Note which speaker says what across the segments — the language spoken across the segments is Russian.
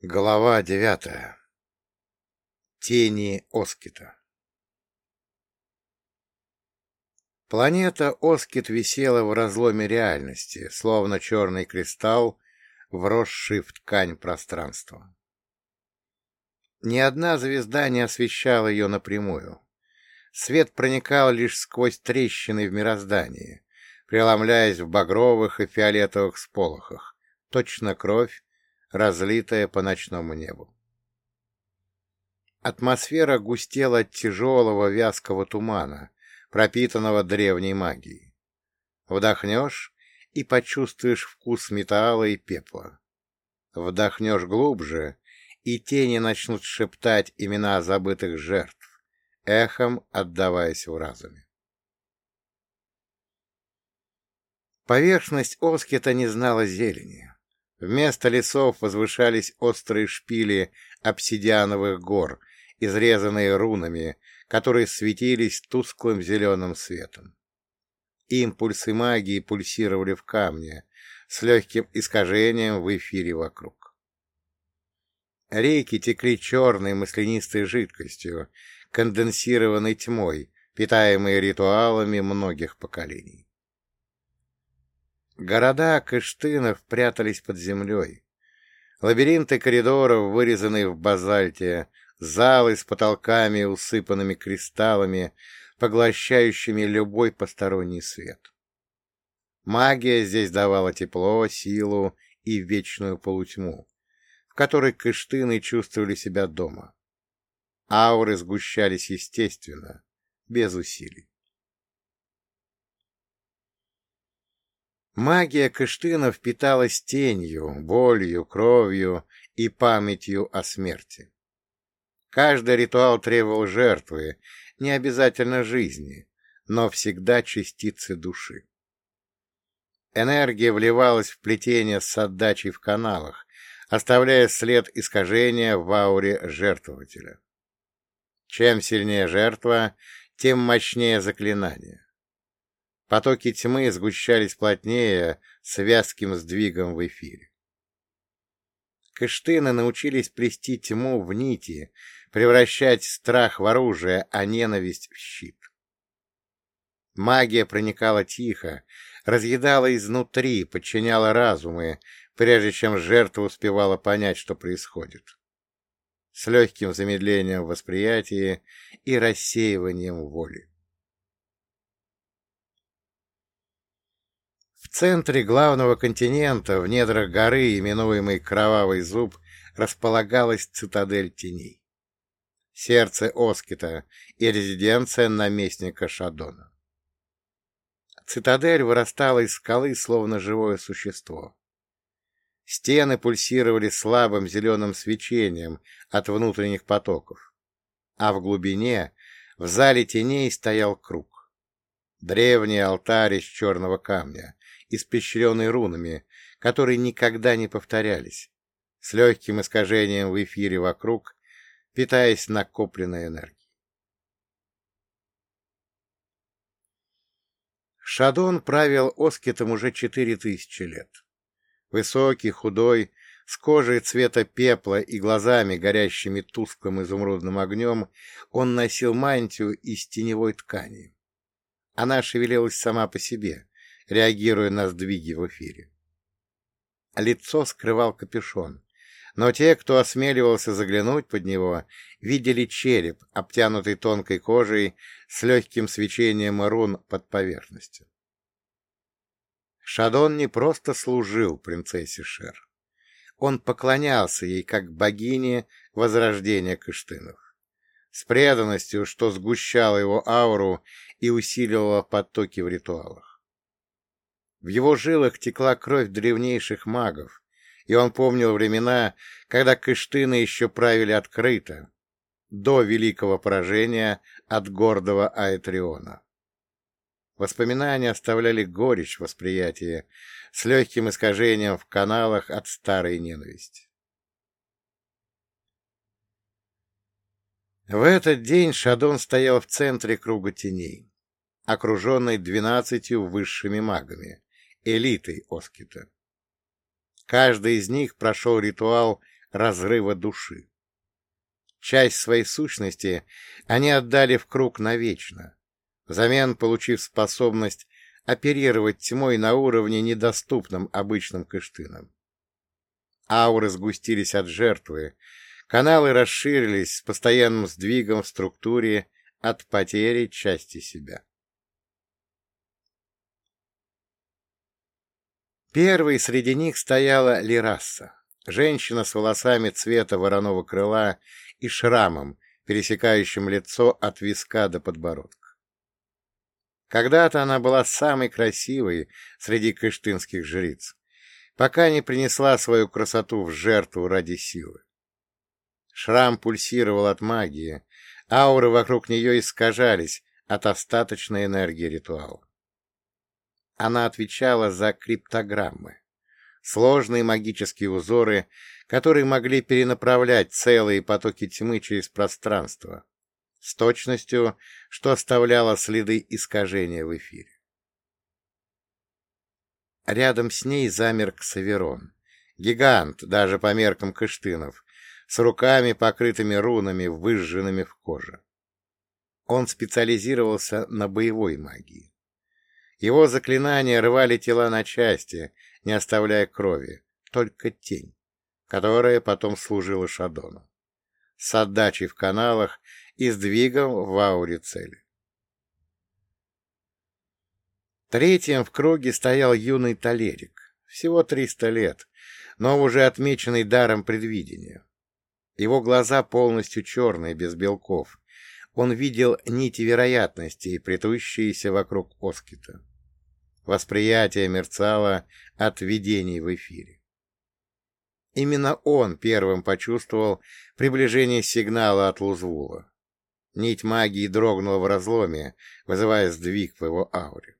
Speaker 1: Глава девятая. Тени Оскита Планета Оскит висела в разломе реальности, словно черный кристалл, вросший в ткань пространства. Ни одна звезда не освещала ее напрямую. Свет проникал лишь сквозь трещины в мироздании, преломляясь в багровых и фиолетовых сполохах, точно кровь, разлитая по ночному небу. Атмосфера густела от тяжелого вязкого тумана, пропитанного древней магией. Вдохнешь и почувствуешь вкус металла и пепла. Вдохнешь глубже, и тени начнут шептать имена забытых жертв, эхом отдаваясь в разуме. Поверхность Оскита не знала зелени. Вместо лесов возвышались острые шпили обсидиановых гор, изрезанные рунами, которые светились тусклым зеленым светом. Импульсы магии пульсировали в камне, с легким искажением в эфире вокруг. Реки текли черной маслянистой жидкостью, конденсированной тьмой, питаемой ритуалами многих поколений. Города Кыштынов прятались под землей. Лабиринты коридоров, вырезанные в базальте, залы с потолками, усыпанными кристаллами, поглощающими любой посторонний свет. Магия здесь давала тепло, силу и вечную полутьму, в которой Кыштыны чувствовали себя дома. Ауры сгущались естественно, без усилий. Магия Кыштынов питалась тенью, болью, кровью и памятью о смерти. Каждый ритуал требовал жертвы, не обязательно жизни, но всегда частицы души. Энергия вливалась в плетение с отдачей в каналах, оставляя след искажения в ауре жертвователя. Чем сильнее жертва, тем мощнее заклинание. Потоки тьмы сгущались плотнее с вязким сдвигом в эфире. Кыштыны научились плести тьму в нити, превращать страх в оружие, а ненависть в щит. Магия проникала тихо, разъедала изнутри, подчиняла разумы, прежде чем жертва успевала понять, что происходит. С легким замедлением восприятия и рассеиванием воли. В центре главного континента, в недрах горы, именуемой Кровавый Зуб, располагалась цитадель теней. Сердце Оскита и резиденция наместника Шадона. Цитадель вырастала из скалы, словно живое существо. Стены пульсировали слабым зеленым свечением от внутренних потоков, а в глубине, в зале теней, стоял круг. Древний алтарь из черного камня, испещренный рунами, которые никогда не повторялись, с легким искажением в эфире вокруг, питаясь накопленной энергией. Шадон правил Оскетом уже четыре тысячи лет. Высокий, худой, с кожей цвета пепла и глазами, горящими тусклым изумрудным огнем, он носил мантию из теневой ткани. Она шевелилась сама по себе, реагируя на сдвиги в эфире. Лицо скрывал капюшон, но те, кто осмеливался заглянуть под него, видели череп, обтянутый тонкой кожей с легким свечением рун под поверхностью. Шадон не просто служил принцессе Шер. Он поклонялся ей как богине возрождения Кыштынов, с преданностью, что сгущало его ауру и усиливало потоки в ритуалах. В его жилах текла кровь древнейших магов, и он помнил времена, когда Кыштыны еще правили открыто, до великого поражения от гордого Аэтриона. Воспоминания оставляли горечь восприятия с легким искажением в каналах от старой ненависти. В этот день Шадон стоял в центре круга теней, окруженный двенадцатью высшими магами, элитой Оскита. Каждый из них прошел ритуал разрыва души. Часть своей сущности они отдали в круг навечно, взамен получив способность оперировать тьмой на уровне, недоступном обычным кыштынам. Ауры сгустились от жертвы, каналы расширились с постоянным сдвигом в структуре от потери части себя. Первой среди них стояла Лирасса, женщина с волосами цвета вороного крыла и шрамом, пересекающим лицо от виска до подбородка. Когда-то она была самой красивой среди кыштынских жриц, пока не принесла свою красоту в жертву ради силы. Шрам пульсировал от магии, ауры вокруг нее искажались от остаточной энергии ритуала. Она отвечала за криптограммы, сложные магические узоры, которые могли перенаправлять целые потоки тьмы через пространство, с точностью, что оставляло следы искажения в эфире. Рядом с ней замер Ксаверон, гигант, даже по меркам кыштынов, с руками, покрытыми рунами, выжженными в коже. Он специализировался на боевой магии. Его заклинания рвали тела на части, не оставляя крови, только тень, которая потом служила Шадону, с отдачей в каналах и сдвигом в ауре цели. Третьим в круге стоял юный Талерик, всего триста лет, но уже отмеченный даром предвидения. Его глаза полностью черные, без белков. Он видел нити вероятностей, плетущиеся вокруг Оскита. Восприятие мерцало от видений в эфире. Именно он первым почувствовал приближение сигнала от Лузвула. Нить магии дрогнула в разломе, вызывая сдвиг в его ауре.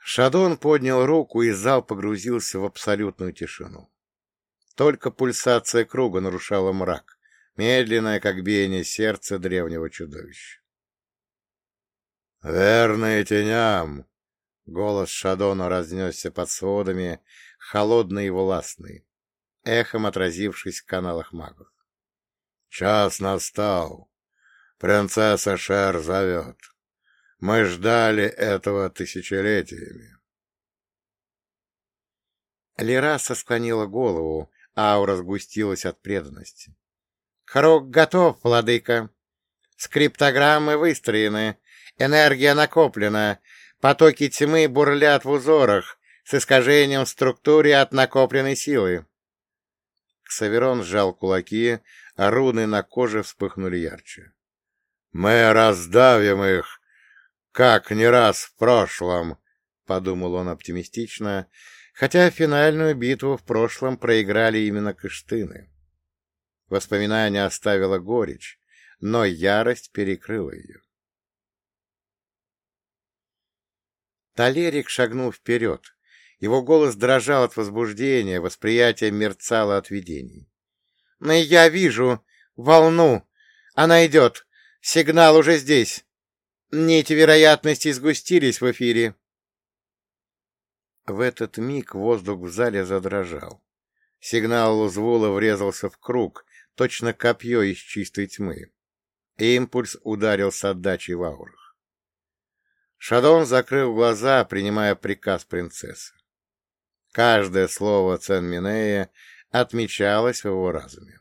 Speaker 1: Шадон поднял руку, и зал погрузился в абсолютную тишину. Только пульсация круга нарушала мрак, медленное, как биение сердца древнего чудовища. «Верные теням!» — голос Шадона разнесся под сводами, холодный и властный, эхом отразившись в каналах магов. «Час настал. Принцесса Шер зовет. Мы ждали этого тысячелетиями». Лераса склонила голову, аура сгустилась от преданности. — Хрок готов, владыка. Скриптограммы выстроены, энергия накоплена, потоки тьмы бурлят в узорах с искажением в структуре от накопленной силы. Ксаверон сжал кулаки, а руны на коже вспыхнули ярче. — Мы раздавим их, как не раз в прошлом, — подумал он оптимистично, хотя финальную битву в прошлом проиграли именно Кыштыны. Воспоминание оставило горечь, но ярость перекрыла ее. Талерик шагнул вперед. Его голос дрожал от возбуждения, восприятие мерцало от видений. «Но я вижу волну! Она идет! Сигнал уже здесь! Нити вероятности сгустились в эфире!» В этот миг воздух в зале задрожал. Сигнал Лузвула врезался в круг, точно копье из чистой тьмы. Импульс ударил с отдачей в аурах. Шадон закрыл глаза, принимая приказ принцессы. Каждое слово Цен отмечалось в его разуме.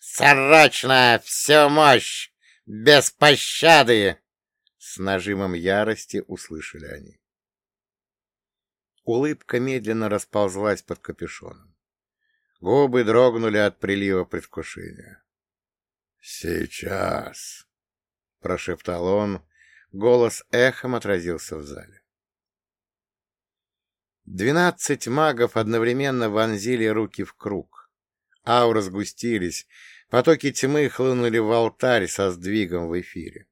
Speaker 1: «Срочно! Всю мощь! Без пощады!» С нажимом ярости услышали они. Улыбка медленно расползлась под капюшоном. Губы дрогнули от прилива предвкушения. «Сейчас!» — прошептал он, Голос эхом отразился в зале. Двенадцать магов одновременно вонзили руки в круг. Ауры сгустились, потоки тьмы хлынули в алтарь со сдвигом в эфире.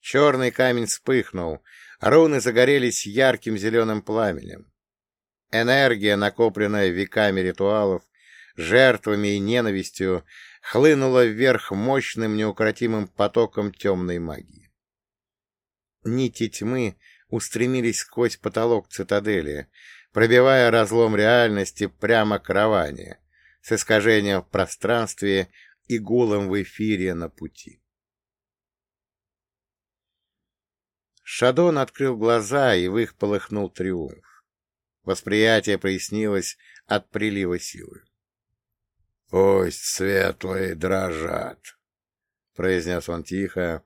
Speaker 1: Черный камень вспыхнул, руны загорелись ярким зеленым пламенем. Энергия, накопленная веками ритуалов, жертвами и ненавистью, хлынула вверх мощным неукротимым потоком темной магии. Нити тьмы устремились сквозь потолок цитадели, пробивая разлом реальности прямо к Раване, с искажением в пространстве и гулом в эфире на пути. Шадон открыл глаза, и в их полыхнул триумф. Восприятие прояснилось от прилива силы. — Пусть светлые дрожат, — произнес он тихо.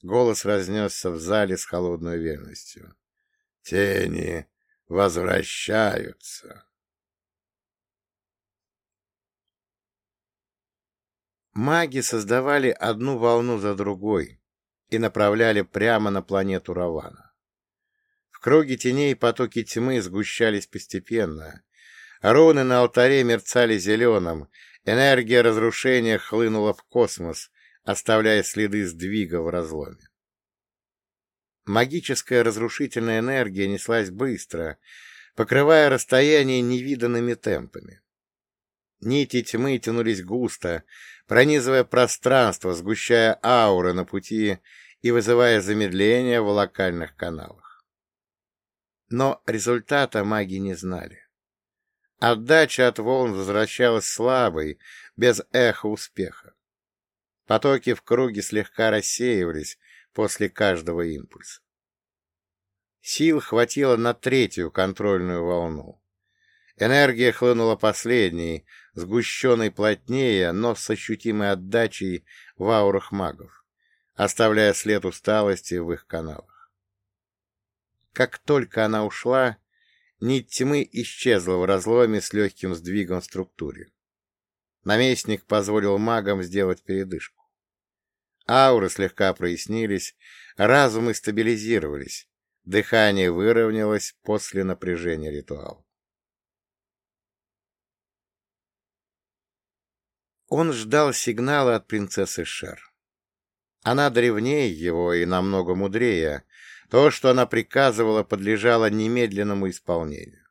Speaker 1: Голос разнесся в зале с холодной верностью. — Тени возвращаются. Маги создавали одну волну за другой, и направляли прямо на планету Равана. В круге теней потоки тьмы сгущались постепенно. Руны на алтаре мерцали зеленым, энергия разрушения хлынула в космос, оставляя следы сдвига в разломе. Магическая разрушительная энергия неслась быстро, покрывая расстояние невиданными темпами. Нити тьмы тянулись густо, пронизывая пространство, сгущая ауры на пути и вызывая замедление в локальных каналах. Но результата маги не знали. Отдача от волн возвращалась слабой, без эха успеха. Потоки в круге слегка рассеивались после каждого импульса. Сил хватило на третью контрольную волну. Энергия хлынула последней, сгущенной плотнее, но с ощутимой отдачей в аурах магов, оставляя след усталости в их каналах. Как только она ушла, нить тьмы исчезла в разломе с легким сдвигом в структуре. Наместник позволил магам сделать передышку. Ауры слегка прояснились, разумы стабилизировались, дыхание выровнялось после напряжения ритуала. Он ждал сигнала от принцессы Шер. Она древнее его и намного мудрее. То, что она приказывала, подлежало немедленному исполнению.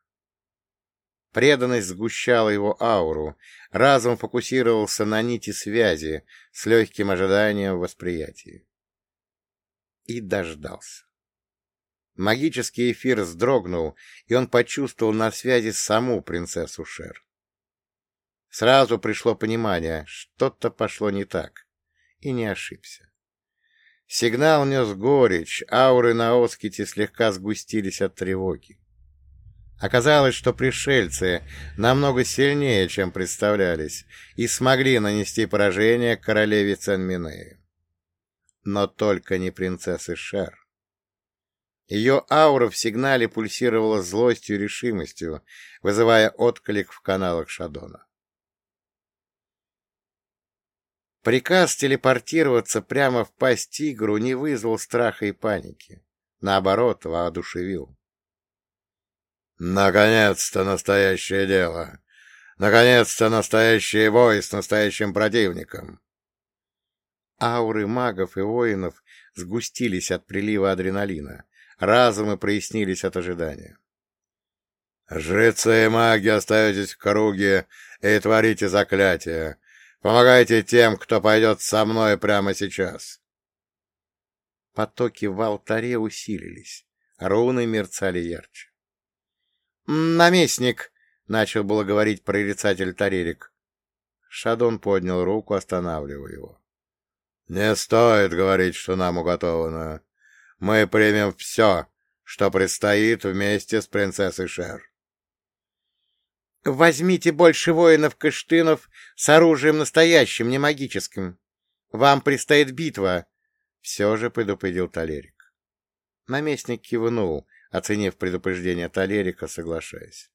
Speaker 1: Преданность сгущала его ауру, разум фокусировался на нити связи с легким ожиданием восприятия. И дождался. Магический эфир вздрогнул, и он почувствовал на связи саму принцессу Шер. Сразу пришло понимание, что-то пошло не так, и не ошибся. Сигнал нес горечь, ауры на Оските слегка сгустились от тревоги. Оказалось, что пришельцы намного сильнее, чем представлялись, и смогли нанести поражение королеве Ценминеи. Но только не принцессы Шер. Ее аура в сигнале пульсировала злостью и решимостью, вызывая отклик в каналах Шадона. Приказ телепортироваться прямо в пасть тигру не вызвал страха и паники. Наоборот, воодушевил. «Наконец-то настоящее дело! Наконец-то настоящий бой с настоящим противником!» Ауры магов и воинов сгустились от прилива адреналина, разумы прояснились от ожидания. «Жрецы и маги, остаетесь в круге и творите заклятия, Помогайте тем, кто пойдет со мной прямо сейчас. Потоки в алтаре усилились, руны мерцали ярче. «Наместник!» — начал было говорить прорицатель Тарерик. Шадон поднял руку, останавливая его. «Не стоит говорить, что нам уготовано. Мы примем все, что предстоит вместе с принцессой Шер. Возьмите больше воинов-кыштынов с оружием настоящим, не магическим. Вам предстоит битва, — все же предупредил Талерик. Наместник кивнул, оценив предупреждение Талерика, соглашаясь.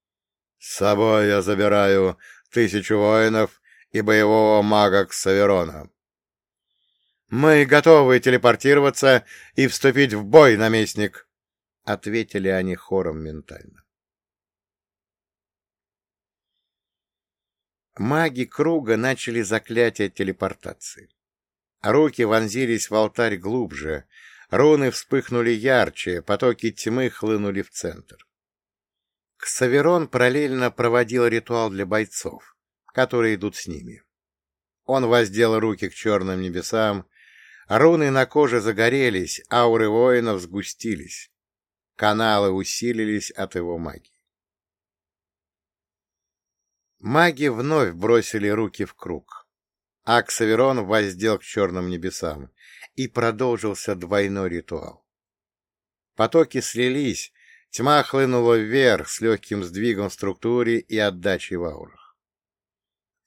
Speaker 1: — С собой я забираю тысячу воинов и боевого мага Ксаверона. — Мы готовы телепортироваться и вступить в бой, наместник, — ответили они хором ментально. Маги круга начали заклятие телепортации. Руки вонзились в алтарь глубже, руны вспыхнули ярче, потоки тьмы хлынули в центр. Ксаверон параллельно проводил ритуал для бойцов, которые идут с ними. Он воздел руки к черным небесам, руны на коже загорелись, ауры воинов сгустились, каналы усилились от его магии. Маги вновь бросили руки в круг. Аксаверон воздел к черным небесам, и продолжился двойной ритуал. Потоки слились, тьма хлынула вверх с легким сдвигом в структуре и отдачей в аурах.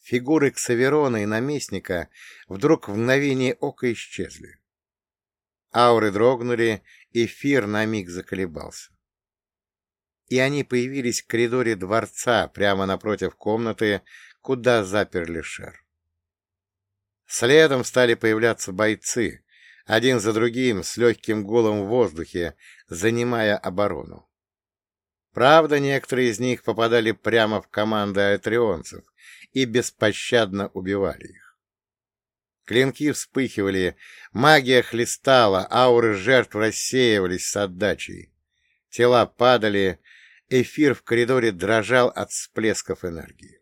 Speaker 1: Фигуры Ксаверона и наместника вдруг в мгновение ока исчезли. Ауры дрогнули, эфир на миг заколебался. И они появились в коридоре дворца, прямо напротив комнаты, куда заперли Шер. Следом стали появляться бойцы, один за другим, с легким голом в воздухе, занимая оборону. Правда, некоторые из них попадали прямо в команды аэтрионцев и беспощадно убивали их. Клинки вспыхивали, магия хлестала, ауры жертв рассеивались с отдачей. Тела падали, эфир в коридоре дрожал от всплесков энергии.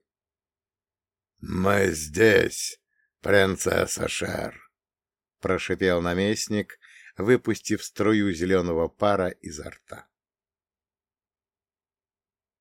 Speaker 1: «Мы здесь, принцесса Шер!» — прошипел наместник, выпустив струю зеленого пара изо рта.